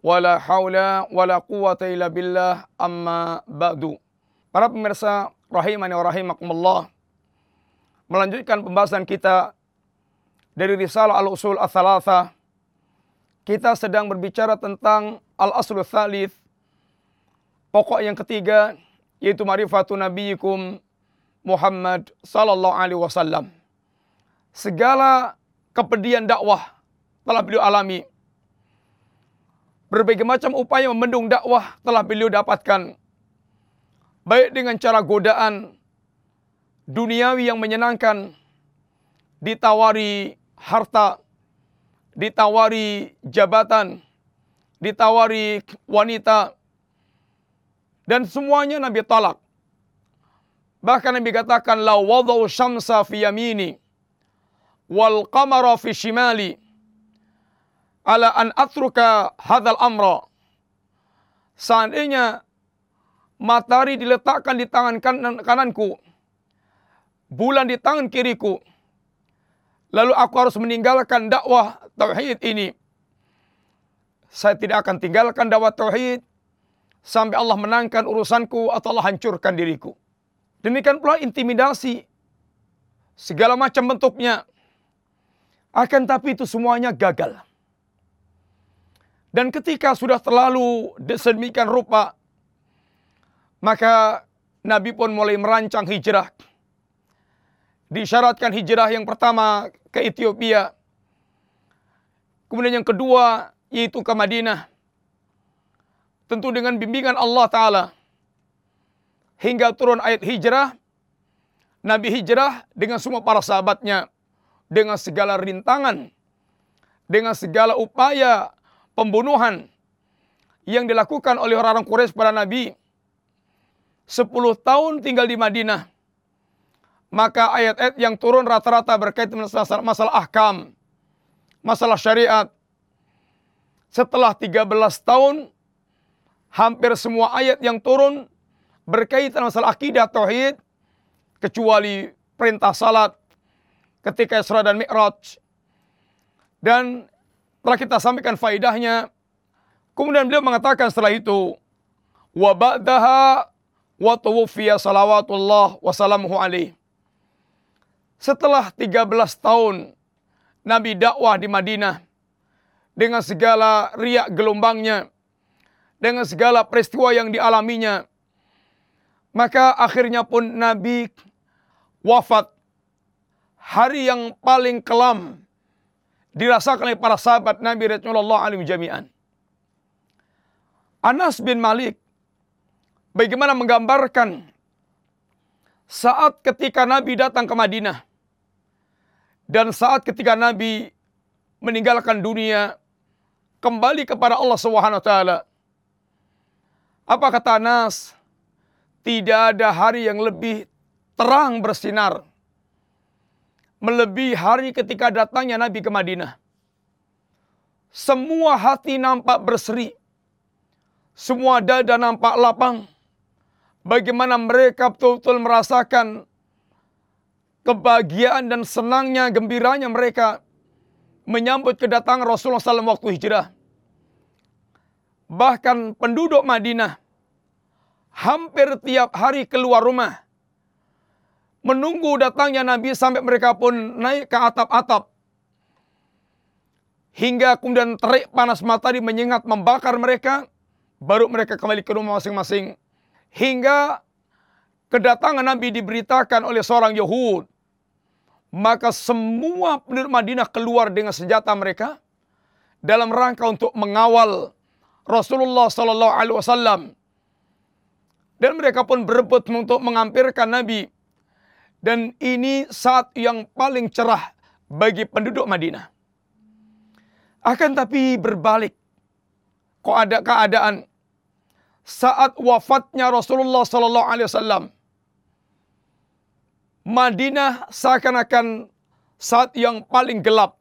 wala haula wala quwata illa billah amma ba'du. Para pemirsa rahimani wa rahimakumullah. Melanjutkan pembahasan kita dari risalah Al-Usul Ats-Tsalatsa. Kita sedang berbicara tentang Al-Aslul Tsalits. Pokok yang ketiga yaitu marifatu nabiyikum Muhammad sallallahu alaihi wasallam. Segala kepedihan dakwah telah beliau alami Berbagai macam upaya membendung dakwah telah beliau dapatkan. Baik dengan cara godaan duniawi yang menyenangkan, ditawari harta, ditawari jabatan, ditawari wanita, dan semuanya Nabi talak. Bahkan Nabi katakan, La wadau syamsa fi yamini, wal qamara fi shimali, ala an atruka hadal amra. Seandainya matahari diletakkan di tangan kanan, kananku, bulan di tangan kiriku, lalu aku harus meninggalkan dakwah tauhid ini. Saya tidak akan tinggalkan dakwah tauhid sampai Allah menangkan urusanku atau Allah hancurkan diriku. Demikian pula intimidasi segala macam bentuknya. Akan tapi itu semuanya gagal. Dan ketika sudah terlalu sedemikian rupa, maka Nabi pun mulai merancang hijrah. Disyaratkan hijrah yang pertama ke Ethiopia. Kemudian yang kedua yaitu ke Madinah. Tentu dengan bimbingan Allah Ta'ala. Hingga turun ayat hijrah. Nabi hijrah dengan semua para sahabatnya. Dengan segala rintangan. Dengan segala upaya pembunuhan yang dilakukan oleh orang-orang Quraisy pada Nabi. Sepuluh tahun tinggal di Madinah. Maka ayat-ayat yang turun rata-rata berkaitan dengan masalah, masalah ahkam. Masalah syariat. Setelah 13 tahun, hampir semua ayat yang turun berkaitan masalah akidah tauhid kecuali perintah salat ketika Isra dan Mi'raj. Dan telah kita sampaikan faidahnya. Kemudian beliau mengatakan setelah itu, wa ba'daha wa tuwfiya salawatullah wa salamuhu alaih. Setelah 13 tahun Nabi dakwah di Madinah dengan segala riak gelombangnya, dengan segala peristiwa yang dialaminya, maka akhirnya pun Nabi wafat hari yang paling kelam dirasakan oleh para sahabat Nabi Rasulullah alim jami'an. Anas bin Malik bagaimana menggambarkan saat ketika Nabi datang ke Madinah dan saat ketika Nabi meninggalkan dunia kembali kepada Allah Subhanahu taala. Apa kata Anas? Tidak ada hari yang lebih terang bersinar melebihi hari ketika datangnya Nabi ke Madinah. Semua hati nampak berseri. Semua dada nampak lapang. Bagaimana mereka betul-betul merasakan kebahagiaan dan senangnya, gembiranya mereka menyambut kedatangan Rasulullah SAW waktu hijrah. Bahkan penduduk Madinah hampir tiap hari keluar rumah menunggu datangnya Nabi sampai mereka pun naik ke atap-atap. Hingga kemudian terik panas matahari menyengat membakar mereka. Baru mereka kembali ke rumah masing-masing. Hingga kedatangan Nabi diberitakan oleh seorang Yahud. Maka semua penduduk Madinah keluar dengan senjata mereka. Dalam rangka untuk mengawal Rasulullah Sallallahu Alaihi Wasallam. Dan mereka pun berebut untuk mengampirkan Nabi dan ini saat yang paling cerah bagi penduduk Madinah. Akan tapi berbalik kok ada keadaan saat wafatnya Rasulullah sallallahu alaihi wasallam Madinah seakan-akan saat yang paling gelap.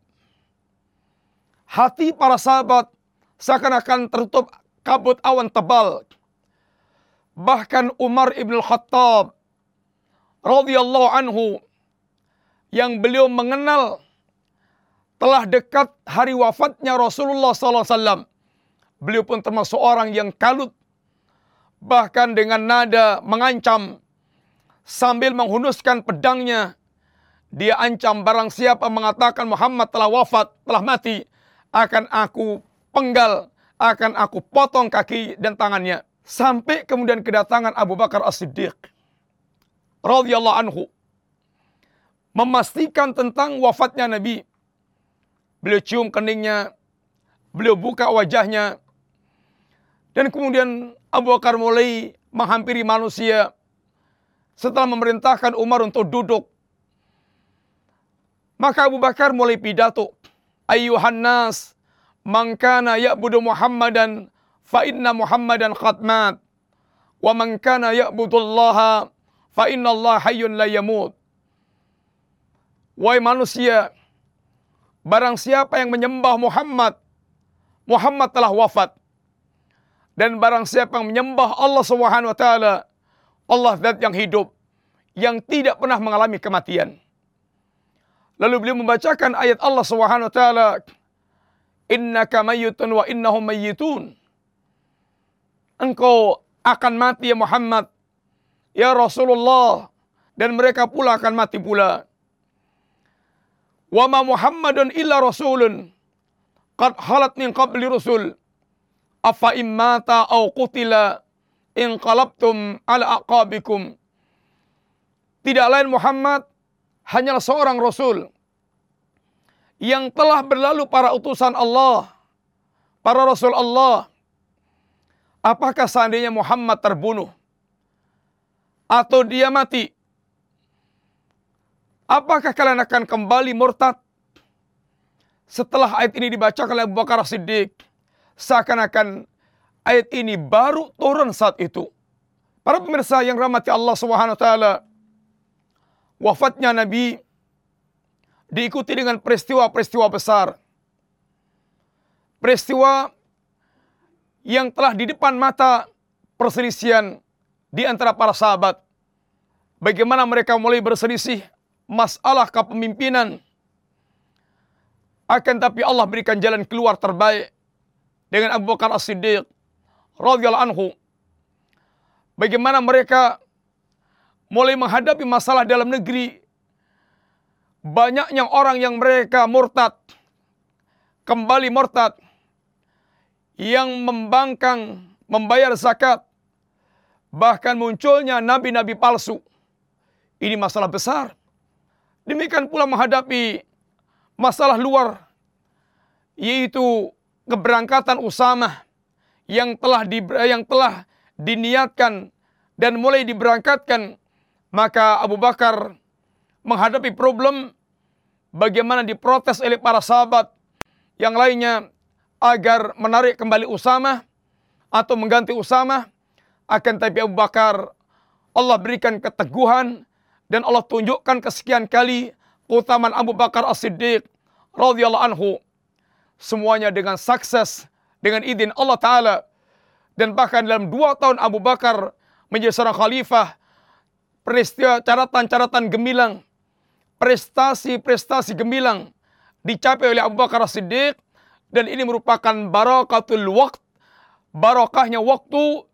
Hati para sahabat seakan-akan tertutup kabut awan tebal. Bahkan Umar ibn Khattab radhiyallahu anhu yang beliau mengenal telah dekat hari wafatnya Rasulullah SAW. Beliau pun termasuk orang yang kalut. Bahkan dengan nada mengancam sambil menghunuskan pedangnya. Dia ancam barang siapa mengatakan Muhammad telah wafat, telah mati, akan aku penggal, akan aku potong kaki dan tangannya. Sampai kemudian kedatangan Abu Bakar As-Siddiq radhiyallahu anhu memastikan tentang wafatnya Nabi. Beliau cium keningnya, beliau buka wajahnya, dan kemudian Abu Bakar mulai menghampiri manusia setelah memerintahkan Umar untuk duduk. Maka Abu Bakar mulai pidato. Ayuhan nas, man kana ya'budu Muhammadan fa inna Muhammadan khatmat. Wa man kana ya'budullaha fa Allah hayyun la yamut. Wahai manusia, barang siapa yang menyembah Muhammad, Muhammad telah wafat. Dan barang siapa yang menyembah Allah Subhanahu wa taala, Allah zat yang hidup, yang tidak pernah mengalami kematian. Lalu beliau membacakan ayat Allah Subhanahu wa taala, "Innaka mayyitun wa innahum mayyitun." Engkau akan mati ya Muhammad, ya Rasulullah, dan mereka pula akan mati pula. Wa ma Muhammadun illa rasulun qad halat min qabli rusul afa immata au qutila inqalabtum ala aqabikum. Tidak lain Muhammad hanyalah seorang rasul yang telah berlalu para utusan Allah, para rasul Allah. Apakah seandainya Muhammad terbunuh atau dia mati? Apakah kalian akan kembali murtad? Setelah ayat ini dibacakan oleh Abu Bakar Siddiq, seakan-akan ayat ini baru turun saat itu. Para pemirsa yang rahmati Allah Subhanahu wa wafatnya Nabi diikuti dengan peristiwa-peristiwa besar. Peristiwa yang telah di depan mata perselisihan di antara para sahabat. Bagaimana mereka mulai berselisih masalah kepemimpinan. Akan tapi Allah berikan jalan keluar terbaik dengan Abu Bakar As-Siddiq radhiyallahu anhu. Bagaimana mereka mulai menghadapi masalah dalam negeri. Banyaknya orang yang mereka murtad, kembali murtad, yang membangkang membayar zakat, bahkan munculnya nabi-nabi palsu. Ini masalah besar. Demikian pula menghadapi masalah luar, yaitu keberangkatan Usama yang telah di, yang telah diniatkan dan mulai diberangkatkan maka Abu Bakar menghadapi problem bagaimana diprotes oleh para sahabat yang lainnya agar menarik kembali Usama atau mengganti Usama akan tapi Abu Bakar Allah berikan keteguhan dan Allah tunjukkan kesekian kali keutamaan Abu Bakar As-Siddiq radhiyallahu anhu semuanya dengan sukses dengan izin Allah Ta'ala. Dan bahkan dalam dua tahun Abu Bakar menjadi seorang khalifah, peristiwa catatan-catatan gemilang, prestasi-prestasi gemilang dicapai oleh Abu Bakar Siddiq dan ini merupakan barakatul waqt, barakahnya waktu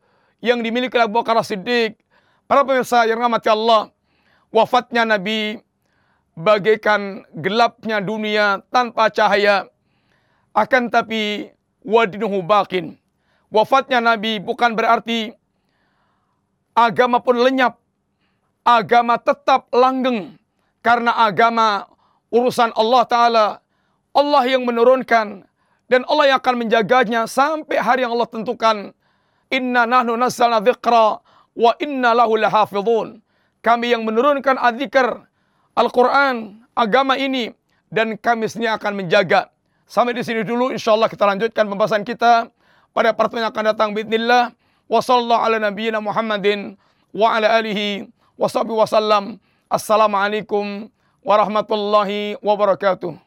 yang dimiliki oleh Abu Bakar Siddiq. Para pemirsa yang rahmati Allah, wafatnya Nabi bagaikan gelapnya dunia tanpa cahaya akan tapi wadinuhu bakin. Wafatnya Nabi bukan berarti agama pun lenyap. Agama tetap langgeng. Karena agama urusan Allah Ta'ala. Allah yang menurunkan. Dan Allah yang akan menjaganya sampai hari yang Allah tentukan. Inna nahnu nazzalna dhikra wa inna lahu lahafidhun. Kami yang menurunkan adzikr Al-Quran, agama ini. Dan kami sendiri akan menjaga. Sampai di sini dulu, insya Allah kita lanjutkan pembahasan kita pada pertemuan yang akan datang bismillah. Wassallallahu ala nabiyyina Muhammadin wa ala alihi wa sahbihi. Assalamualaikum warahmatullahi wabarakatuh.